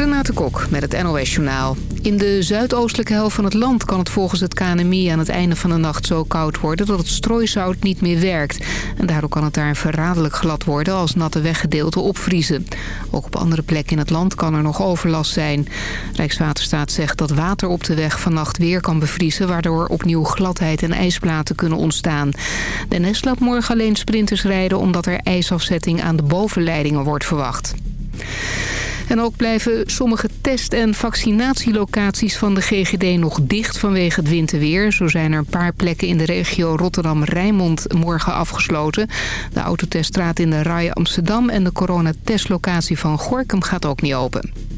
Renate Kok met het NOS Journaal. In de zuidoostelijke helft van het land kan het volgens het KNMI aan het einde van de nacht zo koud worden dat het strooisout niet meer werkt. En daardoor kan het daar verraderlijk glad worden als natte weggedeelten opvriezen. Ook op andere plekken in het land kan er nog overlast zijn. Rijkswaterstaat zegt dat water op de weg vannacht weer kan bevriezen... waardoor opnieuw gladheid en ijsplaten kunnen ontstaan. De NS laat morgen alleen sprinters rijden omdat er ijsafzetting aan de bovenleidingen wordt verwacht. En ook blijven sommige test- en vaccinatielocaties van de GGD nog dicht vanwege het winterweer. Zo zijn er een paar plekken in de regio Rotterdam-Rijnmond morgen afgesloten. De autoteststraat in de Rai Amsterdam en de coronatestlocatie van Gorkum gaat ook niet open.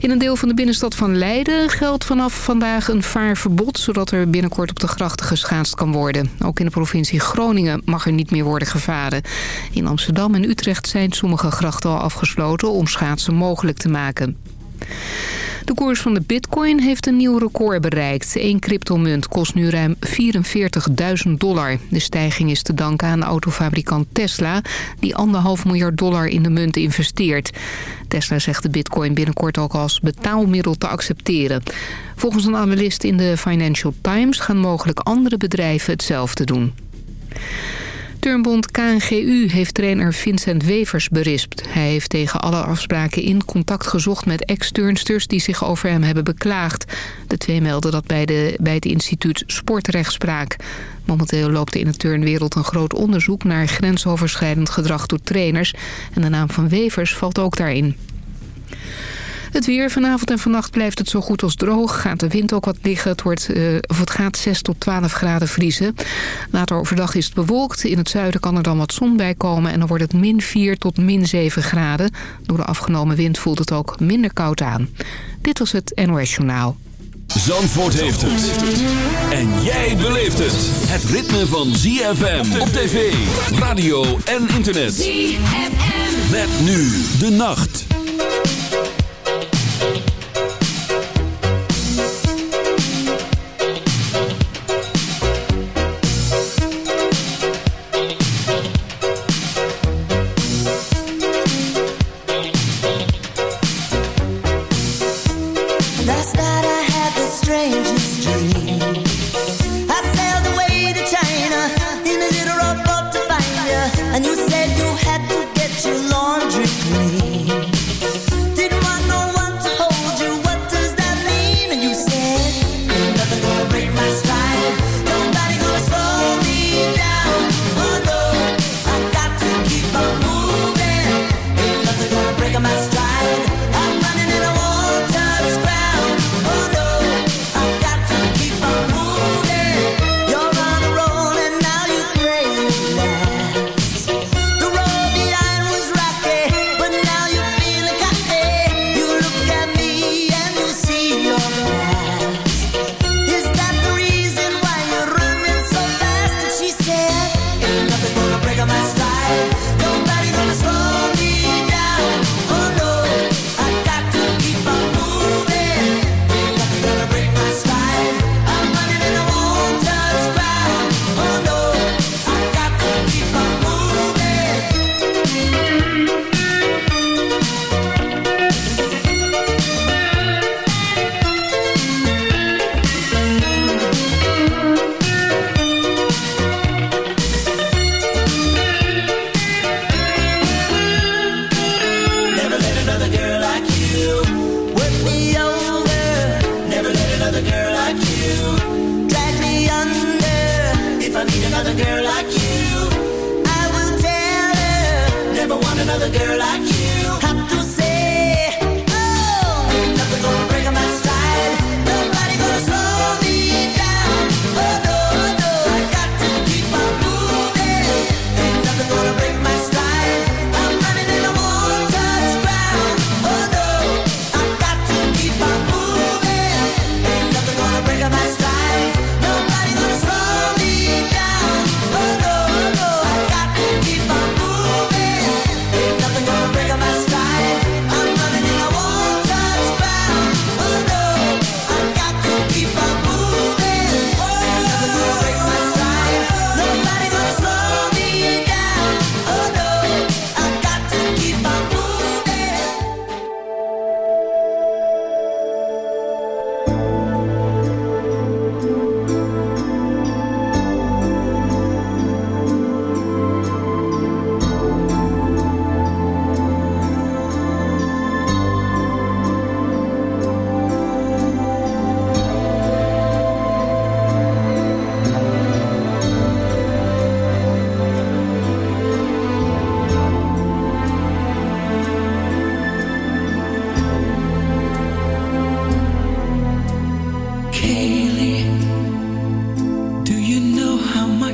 In een deel van de binnenstad van Leiden geldt vanaf vandaag een vaarverbod... zodat er binnenkort op de grachten geschaatst kan worden. Ook in de provincie Groningen mag er niet meer worden gevaren. In Amsterdam en Utrecht zijn sommige grachten al afgesloten om schaatsen mogelijk te maken. De koers van de bitcoin heeft een nieuw record bereikt. Eén cryptomunt kost nu ruim 44.000 dollar. De stijging is te danken aan autofabrikant Tesla... die anderhalf miljard dollar in de munt investeert. Tesla zegt de bitcoin binnenkort ook als betaalmiddel te accepteren. Volgens een analist in de Financial Times gaan mogelijk andere bedrijven hetzelfde doen. Turnbond KNGU heeft trainer Vincent Wevers berispt. Hij heeft tegen alle afspraken in contact gezocht met ex-turnsters die zich over hem hebben beklaagd. De twee melden dat bij, de, bij het instituut Sportrechtspraak. Momenteel loopt in de turnwereld een groot onderzoek naar grensoverschrijdend gedrag door trainers. En de naam van Wevers valt ook daarin. Het weer vanavond en vannacht blijft het zo goed als droog. Gaat de wind ook wat liggen. Het, wordt, uh, of het gaat 6 tot 12 graden vriezen. Later overdag is het bewolkt. In het zuiden kan er dan wat zon bij komen. En dan wordt het min 4 tot min 7 graden. Door de afgenomen wind voelt het ook minder koud aan. Dit was het NOS Journaal. Zandvoort heeft het. En jij beleeft het. Het ritme van ZFM op tv, radio en internet. ZFM. Met nu de nacht.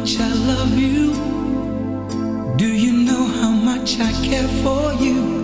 much I love you? Do you know how much I care for you?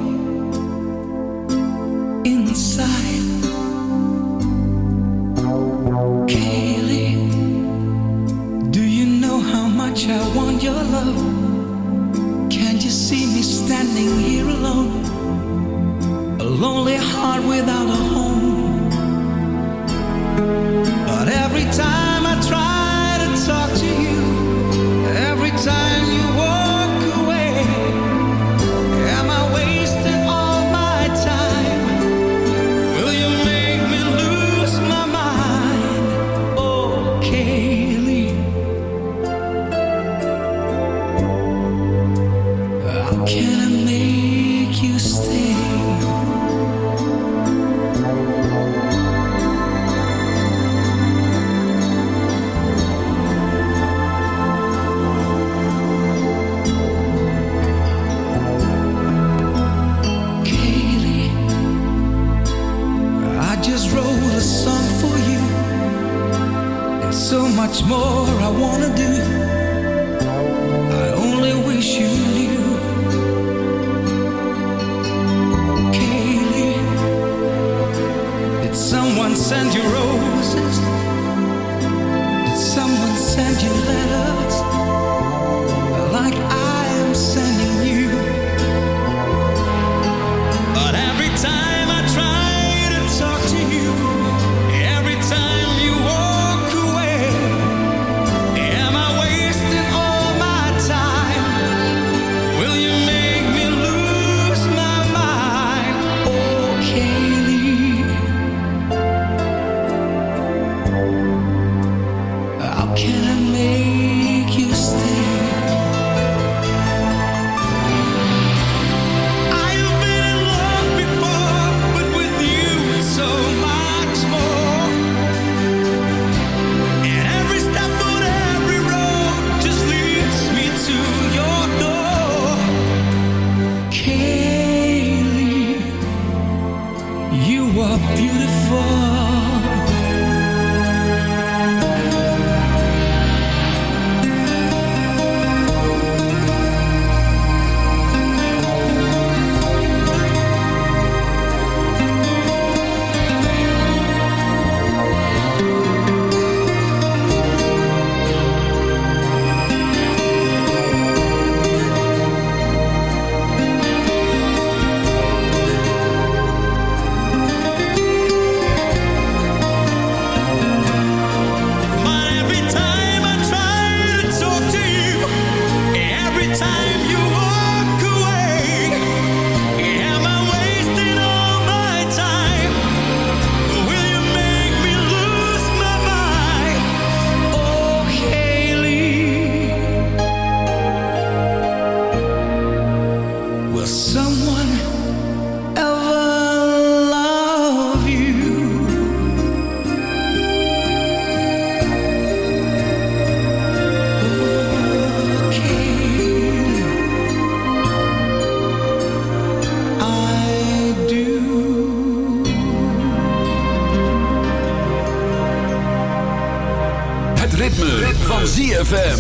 ZFM.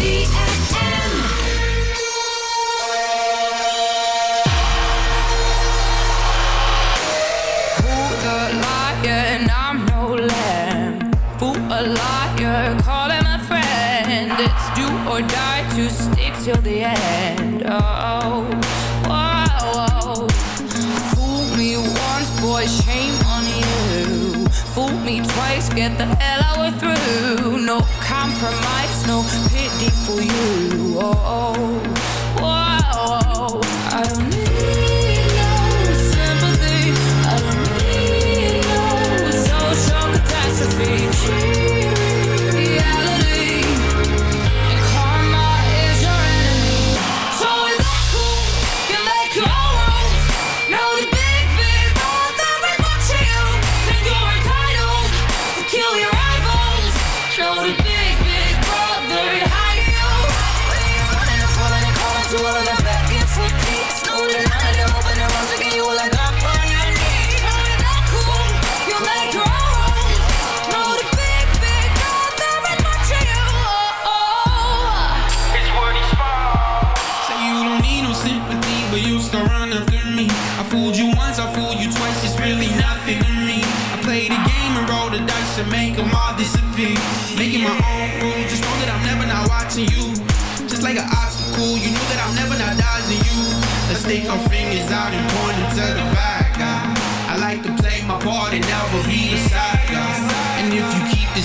Fool liar and I'm no lamb. Fool a liar, friend. It's do or die to stick till the end. Oh, whoa, whoa. Fool me once, boy, shame Fool me twice, get the hell out of through. No compromise, no pity for you. Oh, oh, I don't need no sympathy. I don't need no social catastrophe. Reality.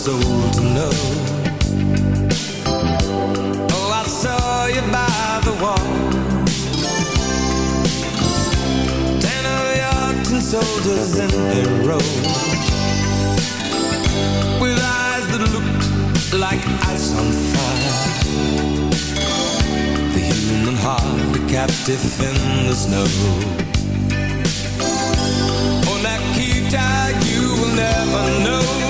soul to know. Oh, I saw you by the wall. Ten of your tin soldiers in their row. With eyes that looked like ice on fire. The human heart, a captive in the snow. Oh, Nikita, you will never know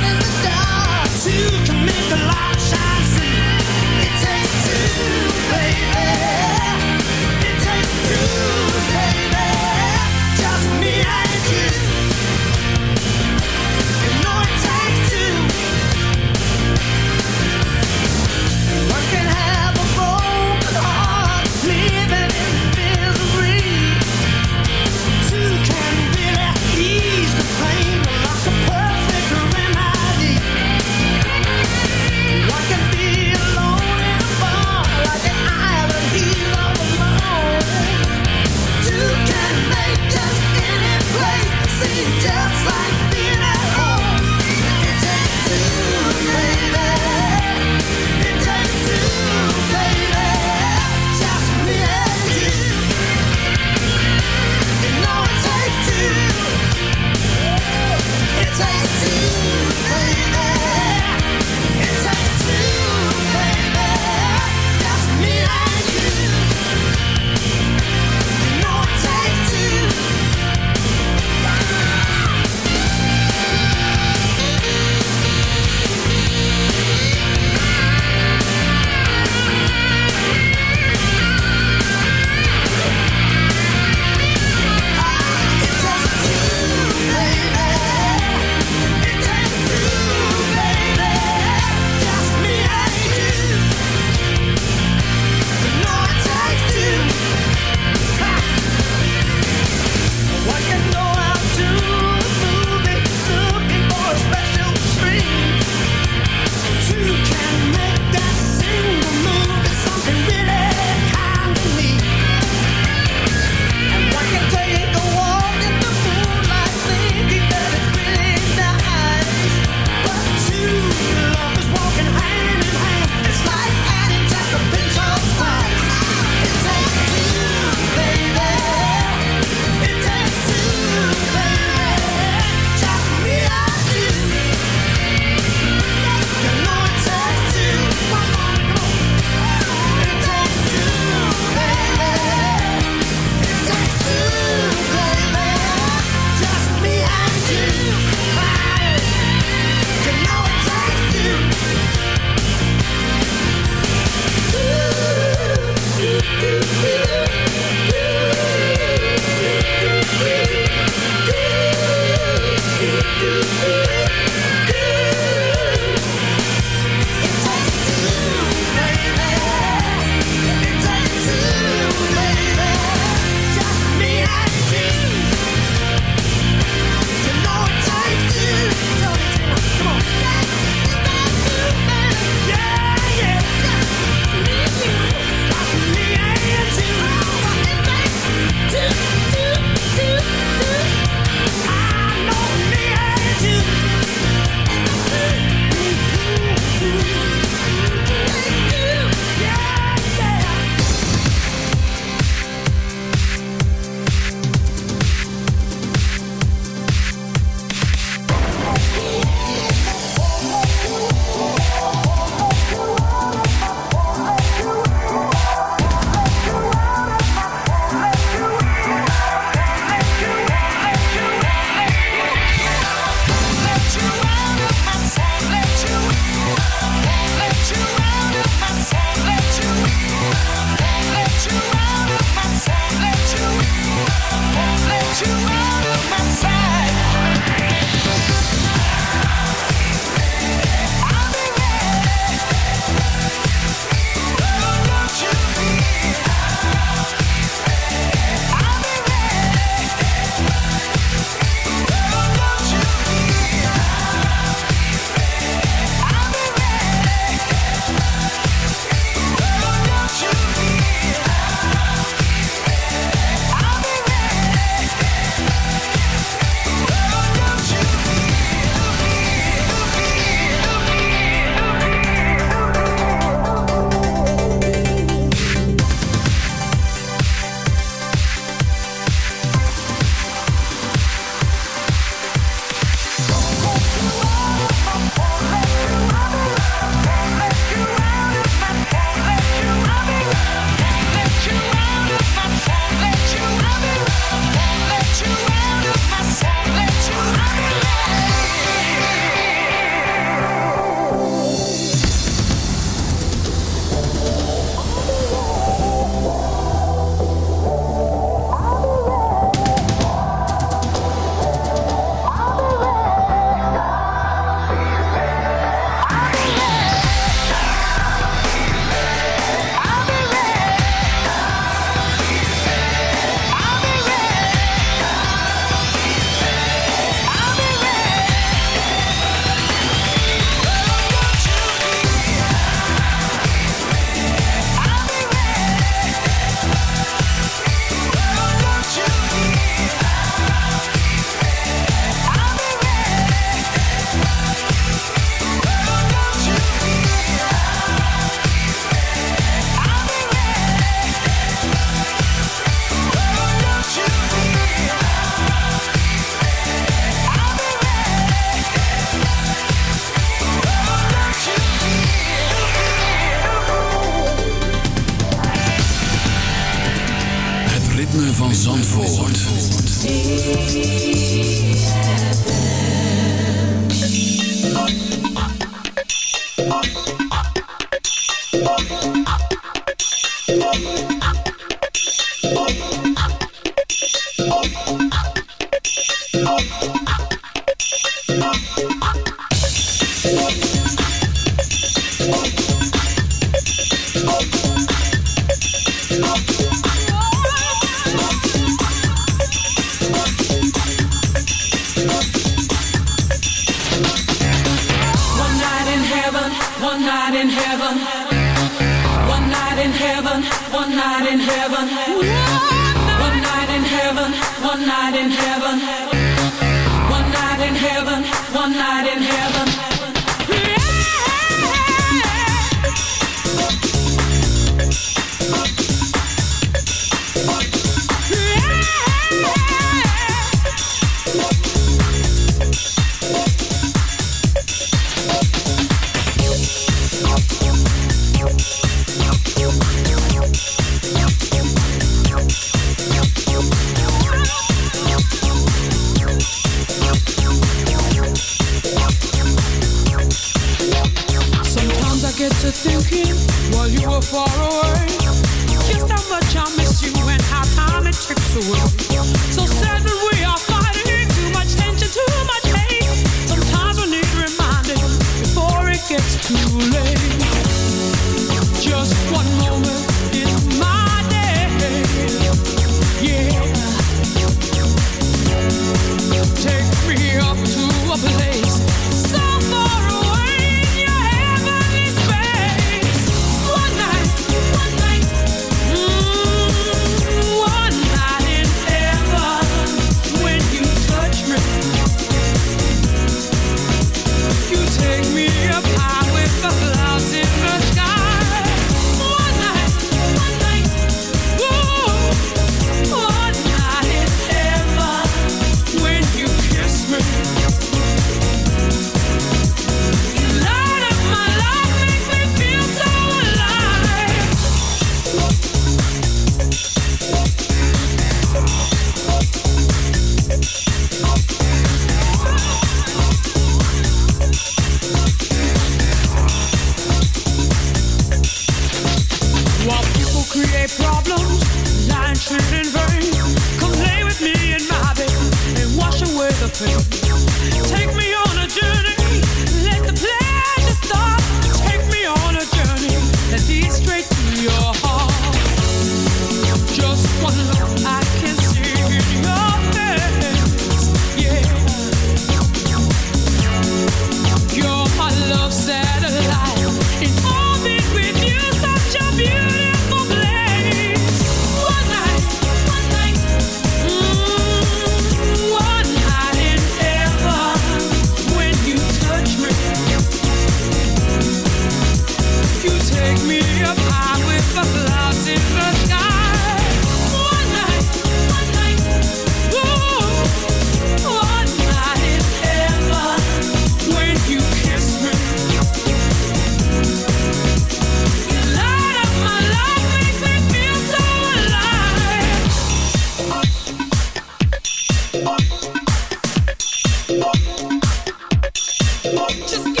Just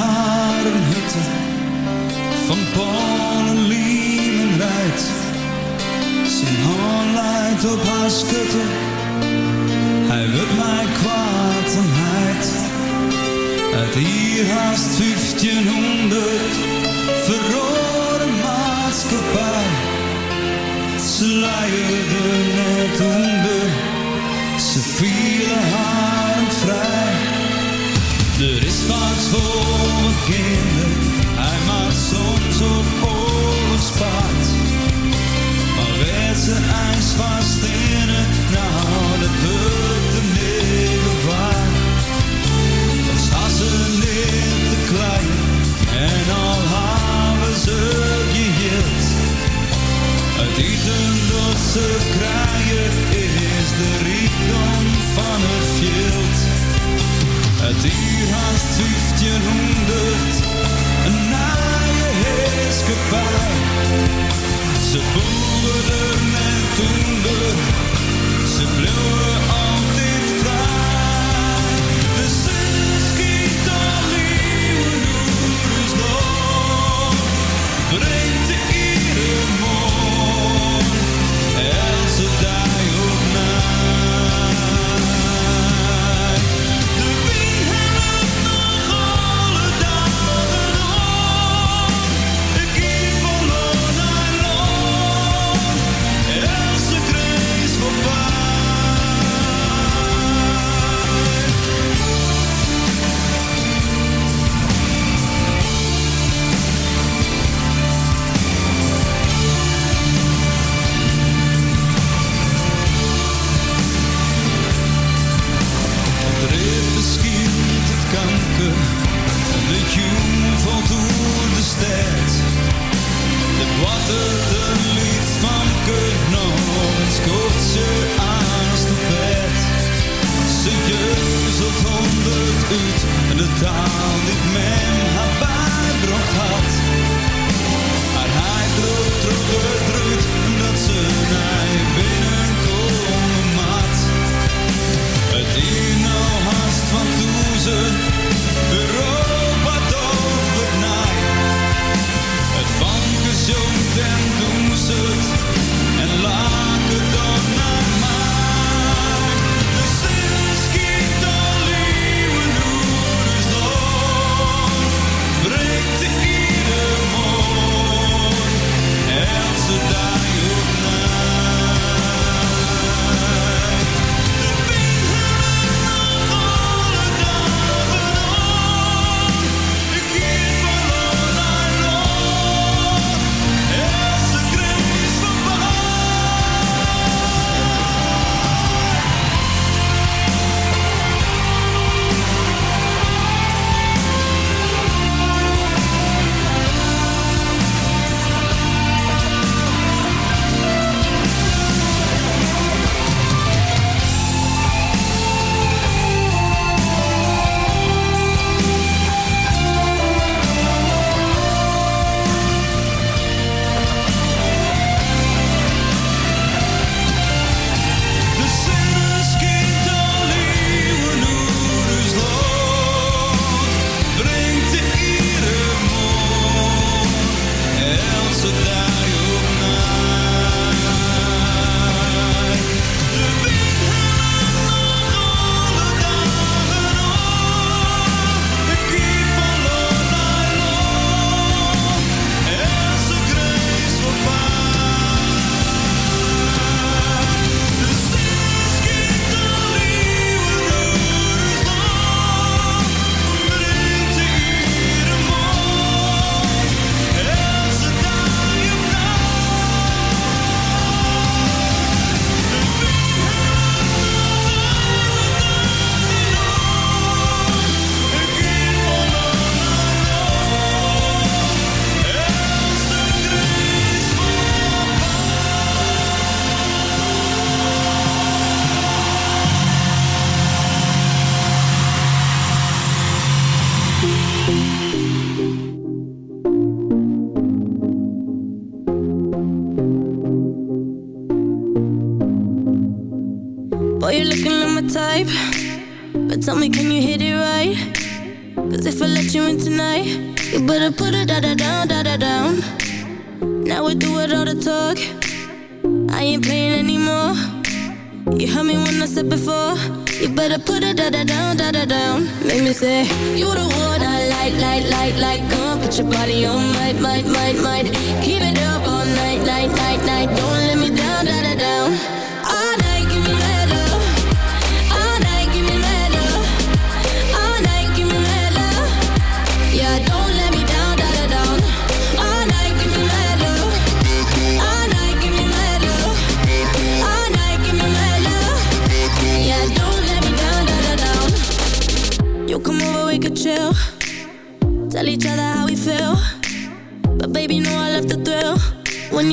haar van Paul en rijdt. Zijn hand leidt op haar schutte, hij wil mij kwaad en heid. Uit hier haast 1500 verrode maatschappij. Ze leidde net onder, ze vielen haar vrij. Er is vaak voor kinderen, hij maakt soms op oorlogspaard. Maar werd zijn ijs vast in het, nou dat hulp de middel waard. Dan staan ze in te klein en al hebben ze geheeld. uit eten dat ze krijgen is de rijkdom van het veld. Het duurt haast 1500, een naaie heerskepaar. Ze boeren en toender, ze bleven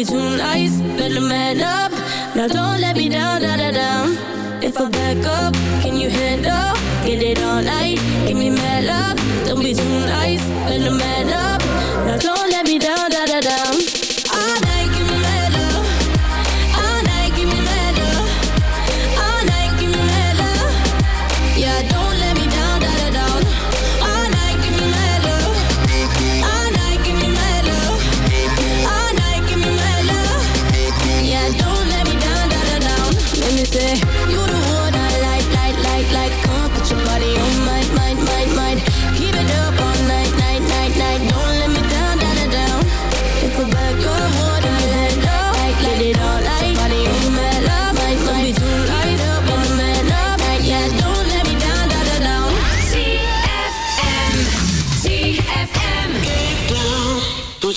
be too nice, Better man up. Now don't let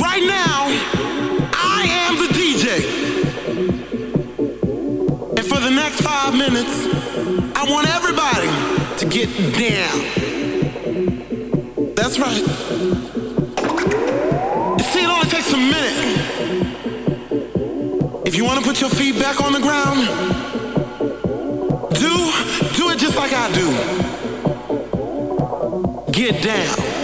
Right now, I am the DJ. And for the next five minutes, I want everybody to get down. That's right. See, it only takes a minute. If you want to put your feet back on the ground, do, do it just like I do. Get down.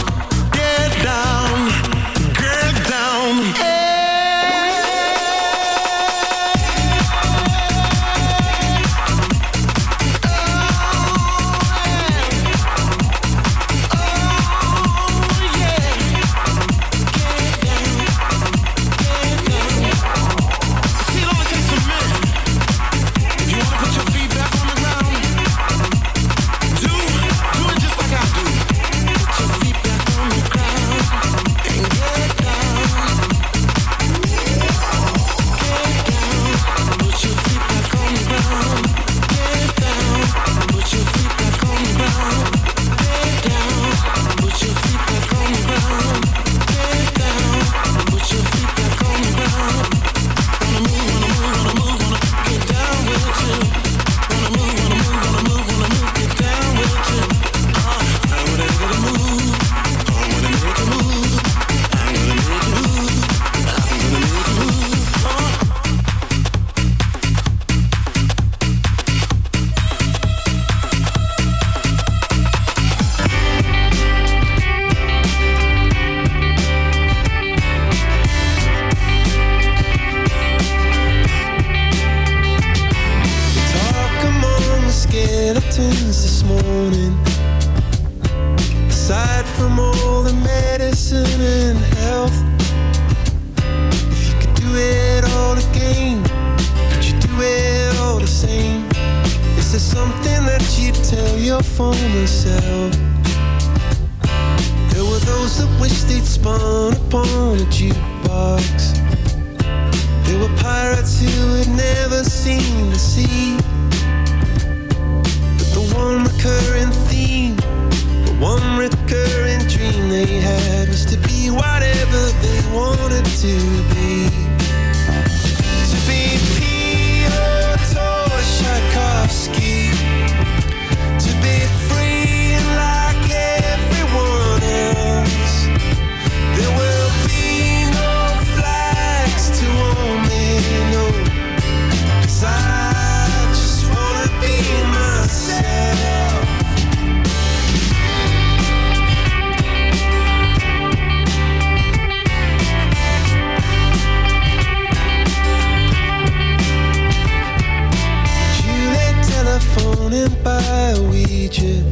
by a Ouija.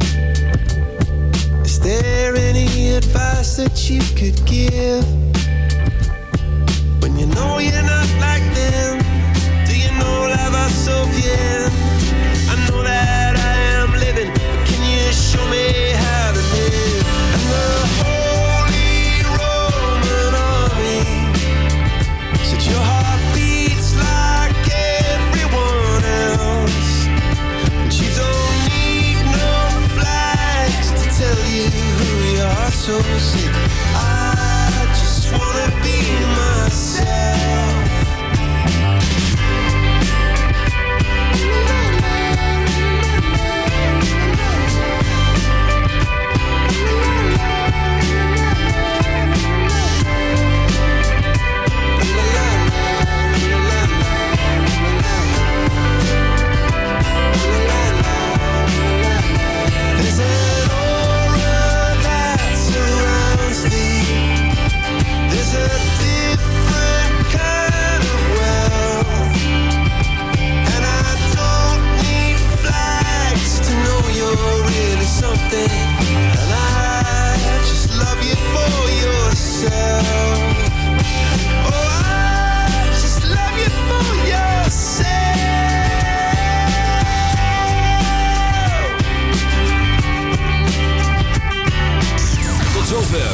Is there any advice that you could give? When you know you're not like them, do you know la va so bien? I know that I am living, but can you show me so sick. I just wanna be my